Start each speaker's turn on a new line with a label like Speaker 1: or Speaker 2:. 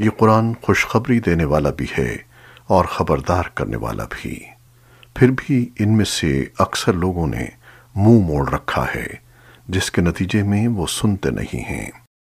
Speaker 1: یہ قرآن خوشخبری دینے والا بھی ہے اور خبردار کرنے والا بھی۔ پھر بھی ان میں سے اکثر لوگوں نے منہ موڑ رکھا ہے، جس کے نتیجے میں وہ سنتے نہیں ہیں۔